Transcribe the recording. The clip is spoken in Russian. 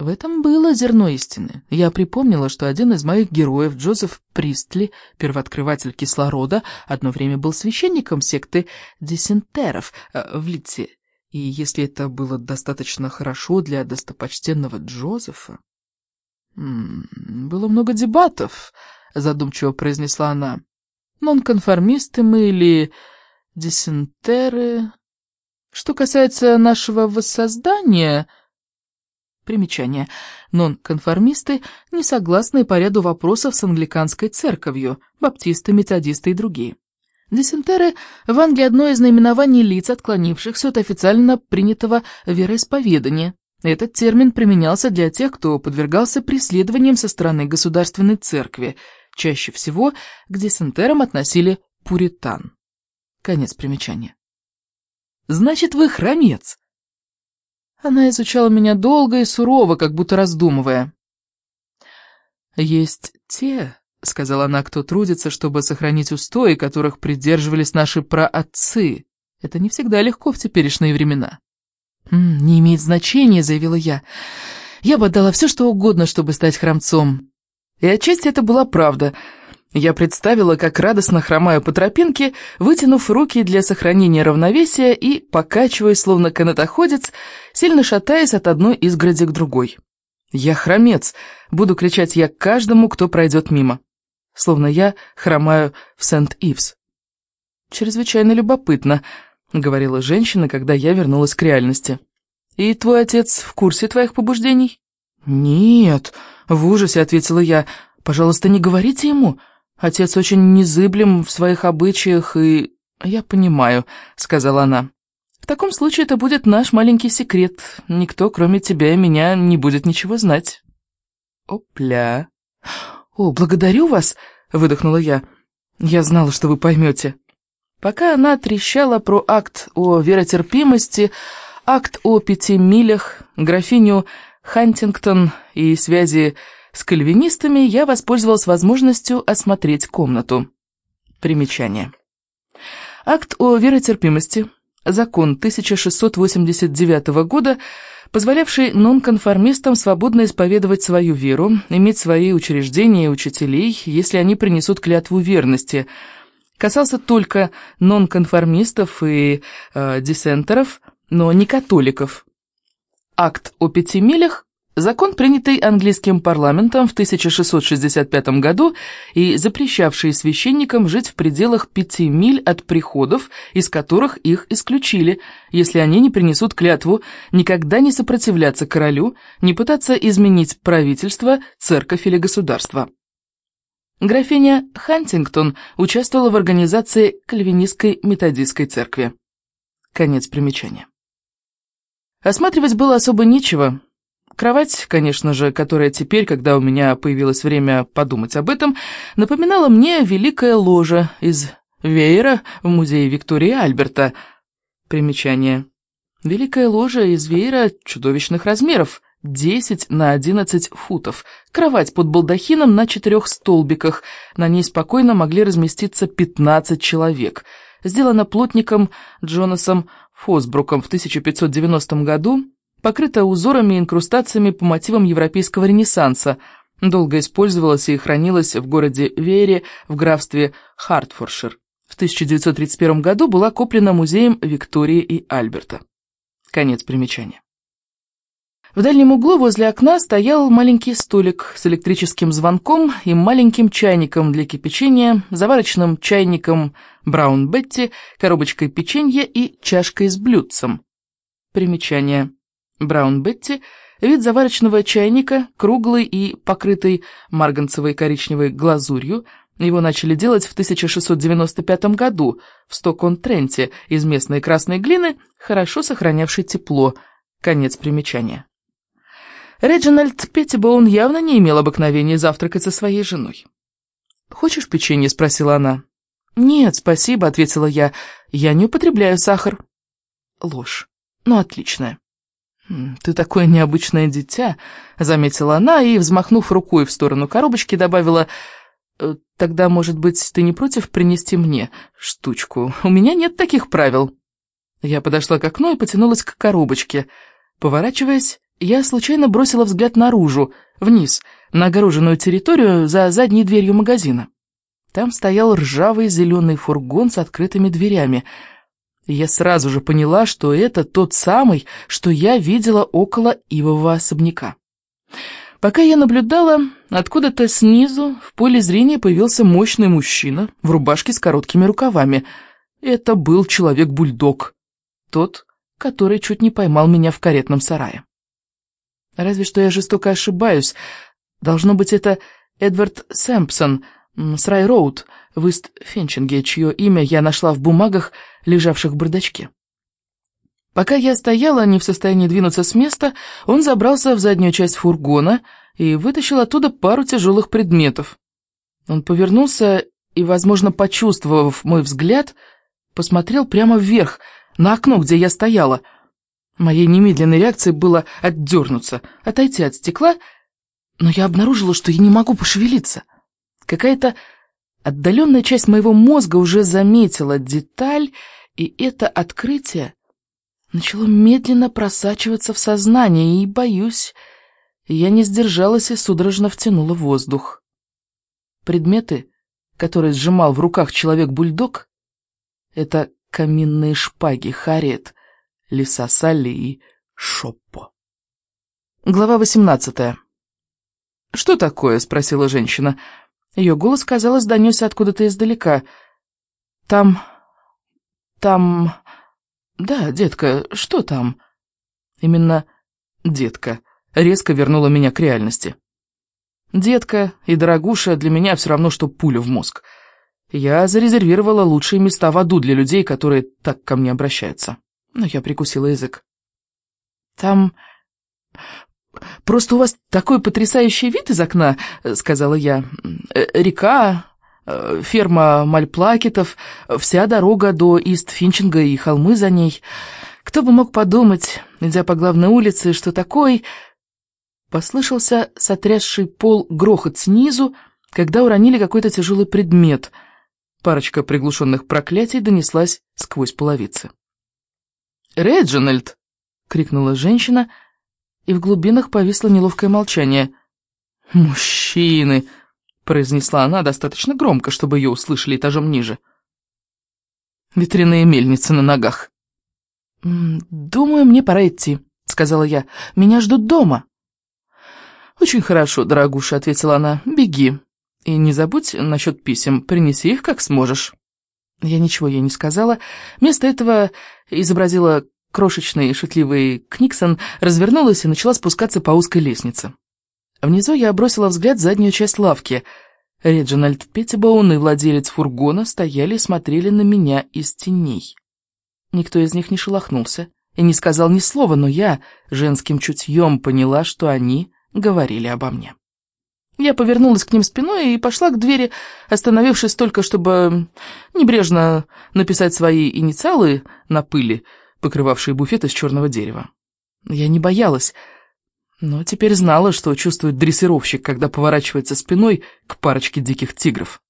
В этом было зерно истины. Я припомнила, что один из моих героев, Джозеф Пристли, первооткрыватель кислорода, одно время был священником секты десентеров э, в Литсе. И если это было достаточно хорошо для достопочтенного Джозефа... «М -м, «Было много дебатов», — задумчиво произнесла она. «Нонконформисты мы или десентеры...» Что касается нашего воссоздания... Примечание. Нонконформисты не согласны по ряду вопросов с англиканской церковью, баптисты, методисты и другие. Десентеры в Англии одно из наименований лиц, отклонившихся от официально принятого вероисповедания. Этот термин применялся для тех, кто подвергался преследованиям со стороны государственной церкви. Чаще всего к десентерам относили пуритан. Конец примечания. «Значит, вы хромец!» Она изучала меня долго и сурово, как будто раздумывая. «Есть те, — сказала она, — кто трудится, чтобы сохранить устои, которых придерживались наши праотцы. Это не всегда легко в теперешние времена». «М -м, «Не имеет значения», — заявила я. «Я бы отдала все, что угодно, чтобы стать храмцом». И отчасти это была правда — я представила, как радостно хромаю по тропинке, вытянув руки для сохранения равновесия и, покачиваясь, словно канатоходец, сильно шатаясь от одной изгороди к другой. «Я хромец!» — буду кричать я каждому, кто пройдет мимо. Словно я хромаю в Сент-Ивс. «Чрезвычайно любопытно», — говорила женщина, когда я вернулась к реальности. «И твой отец в курсе твоих побуждений?» «Нет», — в ужасе ответила я. «Пожалуйста, не говорите ему. Отец очень незыблем в своих обычаях, и... «Я понимаю», — сказала она. «В таком случае это будет наш маленький секрет. Никто, кроме тебя и меня, не будет ничего знать». «Опля!» «О, благодарю вас!» — выдохнула я. «Я знала, что вы поймете». Пока она трещала про акт о веротерпимости, акт о пяти милях, графиню Хантингтон и связи с кальвинистами я воспользовалась возможностью осмотреть комнату. Примечание. Акт о веротерпимости, закон 1689 года, позволявший нонконформистам свободно исповедовать свою веру, иметь свои учреждения и учителей, если они принесут клятву верности, касался только нонконформистов и э, диссентеров, но не католиков. Акт о пяти милях Закон, принятый английским парламентом в 1665 году и запрещавший священникам жить в пределах пяти миль от приходов, из которых их исключили, если они не принесут клятву никогда не сопротивляться королю, не пытаться изменить правительство, церковь или государство. Графиня Хантингтон участвовала в организации Кальвинистской методистской церкви. Конец примечания. Осматривать было особо нечего, Кровать, конечно же, которая теперь, когда у меня появилось время подумать об этом, напоминала мне великое ложе из веера в музее Виктории Альберта. Примечание. Великая ложа из веера чудовищных размеров, 10 на 11 футов. Кровать под балдахином на четырех столбиках. На ней спокойно могли разместиться 15 человек. Сделана плотником Джонасом Фосбруком в 1590 году покрыта узорами и инкрустациями по мотивам европейского ренессанса, долго использовалась и хранилась в городе Вере в графстве Хартфоршир. В 1931 году была куплена музеем Виктории и Альберта. Конец примечания. В дальнем углу возле окна стоял маленький столик с электрическим звонком и маленьким чайником для кипячения, заварочным чайником Браун Бетти, коробочкой печенья и чашкой с блюдцем. Примечание. Браун Бетти – вид заварочного чайника, круглый и покрытый марганцевой коричневой глазурью. Его начали делать в 1695 году в Стокон-Тренте из местной красной глины, хорошо сохранявшей тепло. Конец примечания. Реджинальд Петтибоун явно не имел обыкновения завтракать со своей женой. «Хочешь печенье?» – спросила она. «Нет, спасибо», – ответила я. «Я не употребляю сахар». Ложь. Ну, отличная. «Ты такое необычное дитя», — заметила она и, взмахнув рукой в сторону коробочки, добавила, «Э, «Тогда, может быть, ты не против принести мне штучку? У меня нет таких правил». Я подошла к окну и потянулась к коробочке. Поворачиваясь, я случайно бросила взгляд наружу, вниз, на огороженную территорию за задней дверью магазина. Там стоял ржавый зеленый фургон с открытыми дверями. И я сразу же поняла, что это тот самый, что я видела около ивового особняка. Пока я наблюдала, откуда-то снизу в поле зрения появился мощный мужчина в рубашке с короткими рукавами. Это был человек-бульдог. Тот, который чуть не поймал меня в каретном сарае. Разве что я жестоко ошибаюсь. Должно быть, это Эдвард Сэмпсон с Рай-Роуд в Ист-Фенчинге, чье имя я нашла в бумагах, лежавших в бардачке. Пока я стояла, не в состоянии двинуться с места, он забрался в заднюю часть фургона и вытащил оттуда пару тяжелых предметов. Он повернулся и, возможно, почувствовав мой взгляд, посмотрел прямо вверх, на окно, где я стояла. Моей немедленной реакцией было отдернуться, отойти от стекла, но я обнаружила, что я не могу пошевелиться. Какая-то отдаленная часть моего мозга уже заметила деталь, и это открытие начало медленно просачиваться в сознание, и, боюсь, я не сдержалась и судорожно втянула воздух. Предметы, которые сжимал в руках человек-бульдог, это каминные шпаги Харриет, Лиса Салли и Шоппо. Глава восемнадцатая. «Что такое?» — спросила женщина. Ее голос, казалось, донесся откуда-то издалека. «Там... там...» «Да, детка, что там?» Именно «детка» резко вернула меня к реальности. «Детка» и «дорогуша» для меня все равно, что пуля в мозг. Я зарезервировала лучшие места в аду для людей, которые так ко мне обращаются. Но я прикусила язык. «Там... просто у вас такой потрясающий вид из окна», — сказала я. «Э, «Река, Э, ферма Мальплакетов, вся дорога до Ист-Финчинга и холмы за ней. Кто бы мог подумать, идя по главной улице, что такой... Послышался сотрясший пол грохот снизу, когда уронили какой-то тяжелый предмет. Парочка приглушенных проклятий донеслась сквозь половицы. «Реджинальд!» — крикнула женщина, и в глубинах повисло неловкое молчание. «Мужчины!» произнесла она достаточно громко, чтобы ее услышали этажом ниже. Ветряные мельницы на ногах. «Думаю, мне пора идти», — сказала я. «Меня ждут дома». «Очень хорошо, дорогуша», — ответила она. «Беги. И не забудь насчет писем, принеси их как сможешь». Я ничего ей не сказала. Вместо этого изобразила крошечный шутливый Книксон, развернулась и начала спускаться по узкой лестнице. Внизу я бросила взгляд в заднюю часть лавки. Реджинальд Петтибоун и владелец фургона стояли и смотрели на меня из теней. Никто из них не шелохнулся и не сказал ни слова, но я женским чутьем поняла, что они говорили обо мне. Я повернулась к ним спиной и пошла к двери, остановившись только, чтобы небрежно написать свои инициалы на пыли, покрывавшей буфет из черного дерева. Я не боялась, но теперь знала, что чувствует дрессировщик, когда поворачивается спиной к парочке диких тигров.